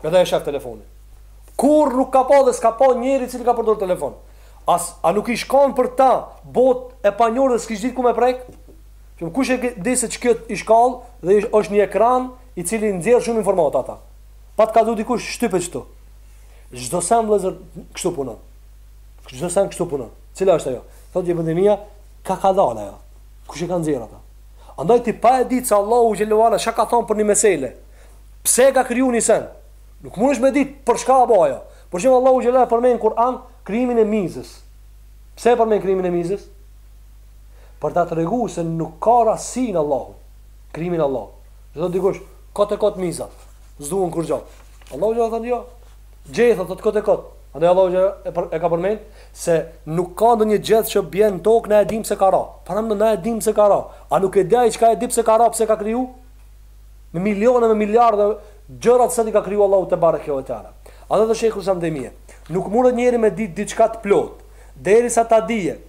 Edhe e shef telefonin. Kurrë nuk ka pa dhe s'ka pa njeri që ka përdor telefon. As a nuk i shkon për ta botë e panjohur dhe s'kish ditë ku me prek? Që kush e di se çky i xham dhe është një ekran i cili nxjerr shumë informata ata. Pa të kazu dikush shtype qitu. Çdo sen vëllazër kështu punon. Çdo sen kështu punon. Cila është ajo? Thotë Ibn Tejmija, ka ka dalë ajo. Kush e ka nxjerr ata? Andaj ti pa e ditë se Allahu xhelalu ala çka ka thënë për një mesele. Pse e ka krijuar një sen? Nuk mundesh me ditë për çka apo ajo. Por shembull Allahu xhelalu ala përmend Kur'an krijimin e mizës. Pse e përmend krijimin e mizës? për ta tregu se nuk ka rastësi në Allahun, krijimin e Allahut. Do thotë dikush, kot e kot miza, s'duhet kurrgjë. Allahu xhalla thotë jo. Gjetha thotë kot e kot. Andaj Allahu xhalla e ka përmend se nuk ka ndonjë gjeth që bjen në tokë, na e dim se ka ra. Para më na e dim se ka ra. A nuk e di ai çka e di pse ka ra, pse ka kriju? Me miliona, me miliardë gjëra sa i ka kriju Allahu tebareke ve teala. A thotë shejh Husam Nuk mundet njëri me ditë diçka të plot, derisa ta dije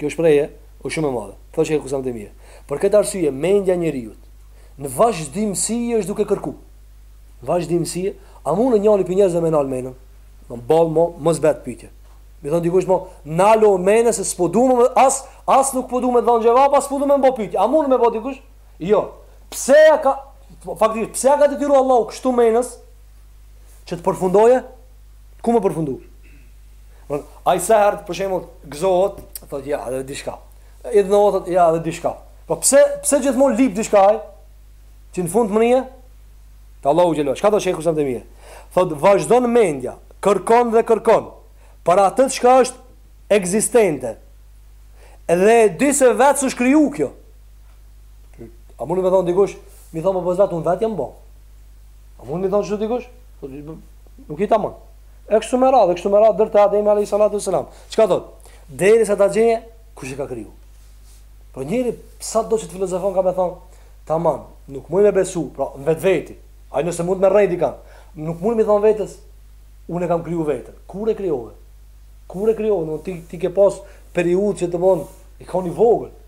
Kjo shprehje është shumë e madhe, thotë shejh Husam, mirë. Për këtë arsye mendja e njeriut në vazhdimësi i është duke kërku. Vazhdimësi, a mundet njëri prej njerëzve me nalë menën? Me nalë mo, mos bëjë pyetje. Me i thonë dikush mo, nalu menë se s'po du më, as, as nuk po du me dhënë gjevap, as po du me bo pyetje. A mund me bo dikush? Jo. Pse ja ka, faktikisht, pse ja ka detyru Allahu kështu menës që të përfundoje Ku me përfundu? Don, ai sa herë për shembull gëzohet, thotë ja, edhe diçka. Idhnohet thotë ja, edhe diçka. Po pse pse gjithmonë lip diçka ai? Që në fund mënie? Te Allahu xhelle, çka thotë shejh Husam, mirë. Thotë vazhdon mendja, kërkon dhe kërkon për atë çka është ekzistente. Edhe e di se vetë s'është kriju kjo. A mundet me thonë dikush, me thonë po vlla, unë vetë jam bo. A mund me thonë qit dikush? Po, nuk është tamam. E kështu me radhë, e kështu me radhë, deri te Ademi alejhi salatu ve selam. Çka thotë? Derisa ta gjeje, kush e ka kriju? Por njeri, sado që të filozofon ka me thonë, tamam, nuk mund me besu, pra, në vetveti, ai nëse mund me rrejt dikan, nuk mund me i thonë vetes, unë e kam kriju veten. Kur e krijove? Kur e krijove? Në ti, ti ke pas periudhë që të mund, je kanë i vogël.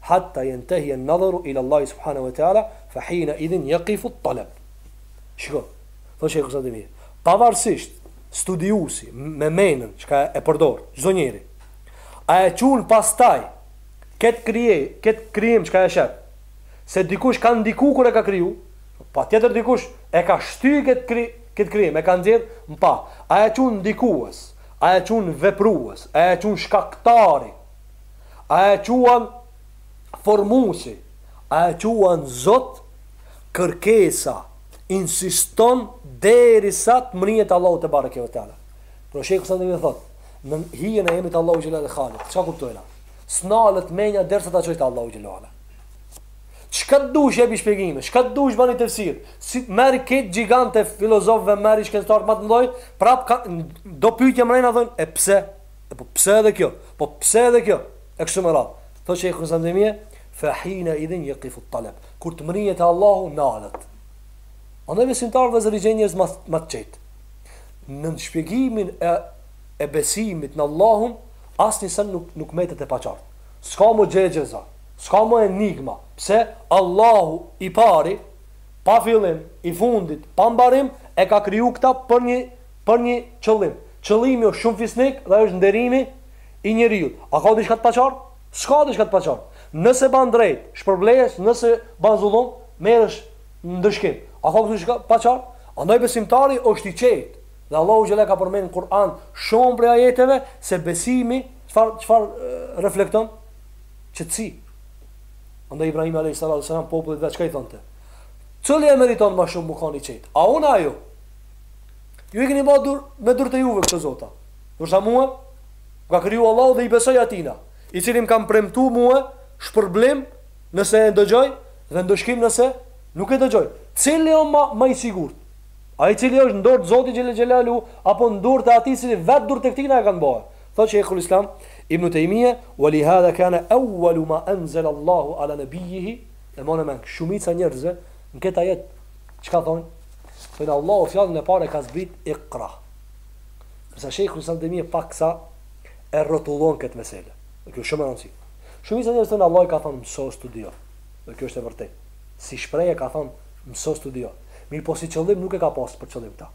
hatta yantahi an-nazaru ila Allahi subhanahu wa ta'ala fa hina idhin yaqifu at-talab. Shiko, thotë Shejhu Sa'di, pavarësisht studiuesi me menën çka e përdor çdo njeri, a e çun pastaj këtë krije, këtë krijim çka e sheh, se dikush ka ndiku kur e ka kriju, patjetër dikush e ka shty këtë kri, këtë krijim, e ka nxjerr, mpa, a e çun ndikues, a e çun veprues, a e çun shkaktari, A e quan formuesi, a e quan zot, kërkesa insiston deri sa të mrrihet te Allahu te bareke ve teala. Por Shejhu Sa'di thotë, në hijen e emrit Allahu xhelal xhalit, çka kuptojna? S'nalet menja derisa ta çojë te Allahu xhelal xhala. Çka të dush jepi shpjegime, çka të dush bani tefsir, merri këta gjigantët e filozofëve, merri shkencëtarët ma të mëdhenj, prap ka, do pyetje me reja thonë, e pse? E po pse edhe kjo? Po pse edhe kjo? E kështu me radhë. Thotë Shejhul Islam Ibn Tejmije, fa hina idhin yaqifu talab. Kur të mrrihet te Allahu nalet. Andaj besimtarët i gjen njerëz ma ma të qetë. Në shpjegimin e e besimit në Allahun, asnjë sen nuk nuk metet e paqartë. S'ka mo gjëegjëza, s'ka mo enigma. Pse Allahu i pari, pa fillim, i fundit, pa mbarim, e ka kriju këta për një për një qëllim. Qëllimi është shumë fisnik dhe është nderimi i njeriut. A ka diçka të paqartë? S'ka diçka të paqartë. Nëse ban drejt, shpërblehesh, nëse ban zullum, merr ndëshkim. A ka këtu diçka të paqartë? Andaj besimtari është i qetë. Dhe Allahu xhela ka përmend në Kur'an shumë prej ajeteve se besimi çfarë çfarë reflekton? Qetësi. Andaj Ibrahim alayhis salam popullit vet çka i thonte? Cili e meriton ma shumë me kan i qetë? A unë a ju? Ju i keni ba dur, me durt e juve këto zota. Ndërsa mua, më ka kriju Allahu dhe i besoj atina, i cili më ka premtu mua shpërblim nëse e dëgjoj dhe ndëshkim nëse nuk e dëgjoj. Cili o ma, ma i sigurt? Ai i cili është në dorë të Zotit xhelle xhelaluhu apo në dorë të atij i cili vetë durt e atina e kanë ba? Thotë Shejhul Islam Ibn Tejmije, Wa li hadha kana awwalu ma anzala Allahu ala nabiyyihi, e mani men, shumica njerëzve në këtë ajet çka thonë? Thonë Allahu fjalën e parë e ka zbrit Iqra. Ndërsa Shejhul Islam Tejmije paksa e rrotullon këtë mesele. Dhe kjo shumë e rëndësishme. Shumica njerëzve thonë Allahu ka thënë mëso studio. Dhe kjo është e vërtetë. Si shprehje ka thënë mëso studio. Mirë po si qëllim nuk e ka pas për qëllim këta.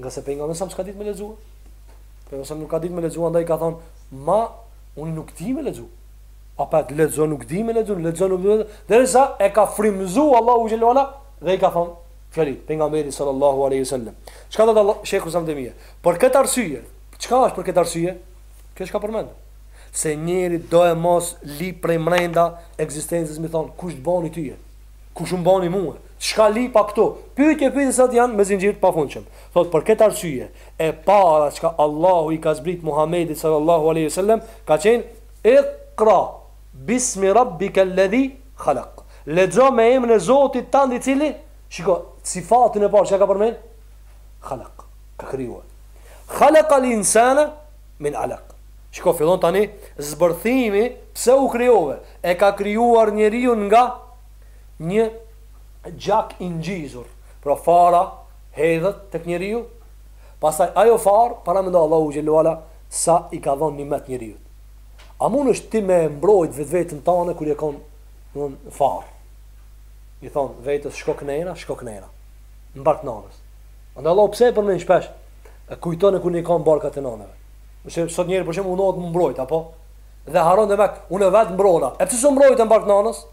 Ngase pejgamberi sa s'ka ditë me lexu. Pejgamberi sa nuk ka ditë me lexu, andaj ka thënë ma unë nuk di me lexu. Prapë lexo nuk di me lexu, lexo nuk di. Derisa e ka frymëzuar Allahu xhelalu Dhe i ka thënë fjalët pejgamberit sallallahu alaihi wasallam. Çka do të thotë Sheikh Usam Demir? Për këtë arsye, çka është për këtë arsye? Kjo çka përmend. Se njëri do e mos li prej mrenda ekzistencës mi thon kush të bani tye? Kush më bani mua? Çka lypi këtu? Pyetje pyetje që janë me zinxhir të pafundshëm. Thot për këtë arsye, e para çka Allahu i ka zbrit Muhamedit sallallahu alaihi wasallam ka qenë Iqra, Bismi rabbikal ladhi khalaq Lexo me emrin e Zotit tënd i cili, shiko, sifatin e parë çka e përmend? Khalaq, ka krijuar. Khalaqal insana min alaq. Shiko, fillon tani zbërthimi pse u krijove. E ka krijuar njeriu nga një gjak i ngjizur. Pra fara hedhet tek njeriu, pastaj ajo farë paramendo Allahu xhelle ue ala sa i ka dhënë nimet njeriut. A mundesh ti me mbrojt vetveten tane kur je kon një farë? I thonë vetes shko këndena, shko këndena. Në bark t'nanës. Andaj Allahu pse e përmend shpesh? E kujtoni kur keni kon n'barqet e nanëve. Nëse sot njeri për shembull munohet me u mbrojt, apo? Dhe harron dhe thotë, unë vetë mbrona. E pse s'e mbrojte në bark t'nanës?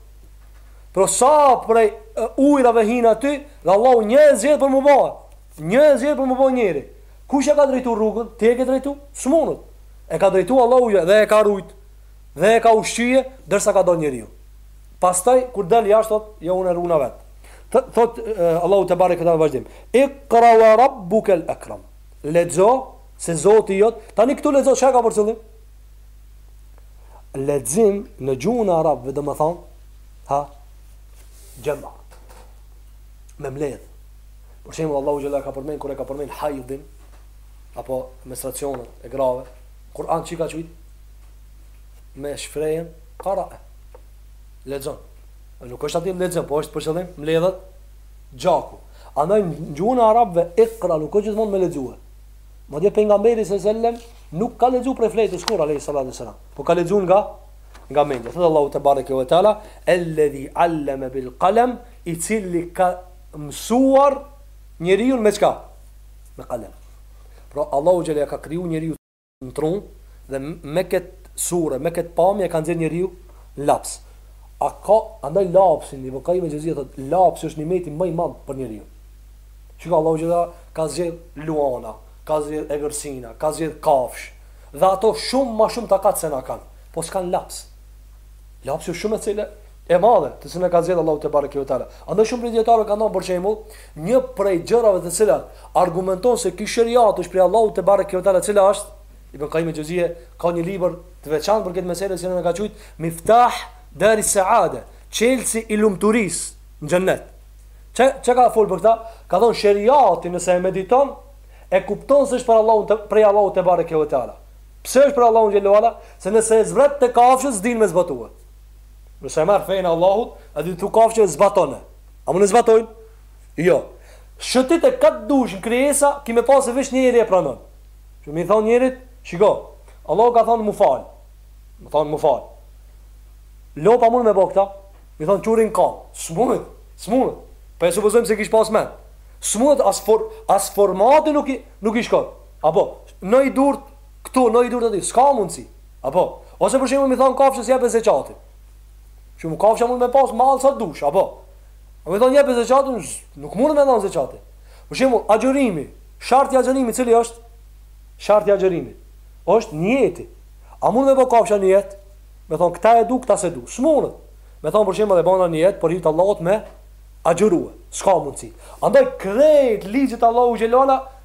Pra sa prej ujrave hijnë aty, dhe Allahu një e zgjedh për me bo. Një e zgjedh për me bo njeri. Kush e ka drejtu rrugën? Ti e ke drejtu? S'munesh. E ka drejtu Allahu ja, dhe e ka ruejt, dhe e ka ushqye, derisa ka dal njeriu. Pastaj, kur del jashtë, thotë, jo unë u rujta vetë. Të, thotë Allahu tebareke ue teala në vazhdim. Ikra wa rabbukel ekram. Lexo, se Zoti jot, tani këtu lexo çka ka për qëllim? Lexim në gjuhën e arabëve do të thonë el xhema. Me mbledh. Për shembull Allahu xhelle e ka përmend kur e ka përmend hajdin apo menstruacionet e grave, Kur'an qi e ka qujt? Me shprehjen qara. Lexon. Nuk është aty lexon, po është për qëllim mbledhet gjaku. Andaj në gjuhën e arabëve iqra nuk është gjithmonë me lexue. Madje pejgamberi sallallahu alajhi wasallam nuk ka lexuar prej fletës kurrë alejhi salatu wesselam, por ka lexuar nga nga mendja. Thotë Allahu tebareke ve teala, Elledhi alleme bil kalem, I cili ka mësuar njeriun me çka? Me kalem. Pra Allahu xhela ia ka kriju njeriut trunin dhe me këtë suret, me këtë pamje e ka nxjerr njeriu një laps. A ka andaj lapsin, Ibn Qayyim el Xhevzije thotë, lapsi është nimeti më i madh për njeriu. Shiko Allahu xhela ka zgjedh luana, ka zgjedh egërsina, ka zgjedh kafsh dhe ato shumë më shumë takat se na kanë, po s'kanë laps. Lapsi është shumë mesele e madhe, të cilën e ka zgjedh Allahu te bareke ve teala. Andaj shumë prej dijetarëve kanë thënë për shembull, një prej gjërave të cilat argumenton se ky sheriat është prej Allahut te bareke ve teala, cila është? Ibn Qayyim el-Xhevzije ka një libër të veçantë për këtë mesele, cilën e ka quajt Miftah Dar es-Saada, çelësi i lumturisë në xhennet. Çe çe ka fol për këtë? Ka thënë sheriati nëse e mediton, e kupton se është për Allahun prej Allahut te bareke ve teala. Pse është për Allahun xhelalu ala? Se nëse e zbret te kafshët s'din me zbatue. Nëse e merr fenë e Allahut, edhe i thu kafshëve zbatone. A mund të zbatojnë? Jo. Shëtite kah të dush në krijesa, ki me pasë veç njeri e pranon. Qe m'i thonë njerit, shiko, Allahu ka thonë m'u falë. Me thonë m'u falë. Lopa a mund me bo këta? M'i thonë qurin ka. S'munët, s'munët. Po po e supozojmë se kish pas men. S'munët, as, for, as formati nuk i, nuk i shkon. Apo, vëni durt këtu, vëni durt aty. S'ka mundësi. Apo, ose për shembull m'i thonë kafshës jepe zeqatin. Për shembull, kafsha mund me pas mall sa dush, apo. A m'i thonë jepe zeqatin, nuk mundet me dhënë zeqatin. Për shembull, agjërimi, sharti i agjërimit cili është? Sharti i agjërimit është nijeti. A mund me bo kafsha nijet? Me thonë këta e du, këta s'e du. S'munët. Me thonë për shembull e bana nijet për hir të Allahut me agjërue. S'ka mundësi. Andaj krejt ligjet e Allahu xhelal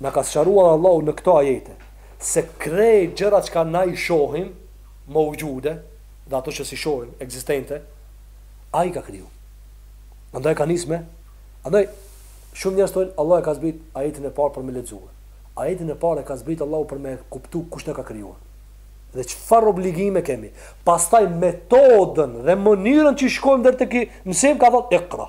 Na ka sqaruar Allahu në këto ajete se krejt gjërat çka na i shohim, mevxhude, dhe ato që s'i shohim, ekzistente, Ai i ka kriju. Andaj ka nis me Andaj shumë njerëz thonë Allahu e ka zbrit ajetin e parë për me lexue. Ajetin e parë e ka zbrit Allahu për me kuptu kush na ka krijuar dhe çfarë obligime kemi. Pastaj metodën dhe mënyrën që shkojmë deri tek mësim ka thonë ikra.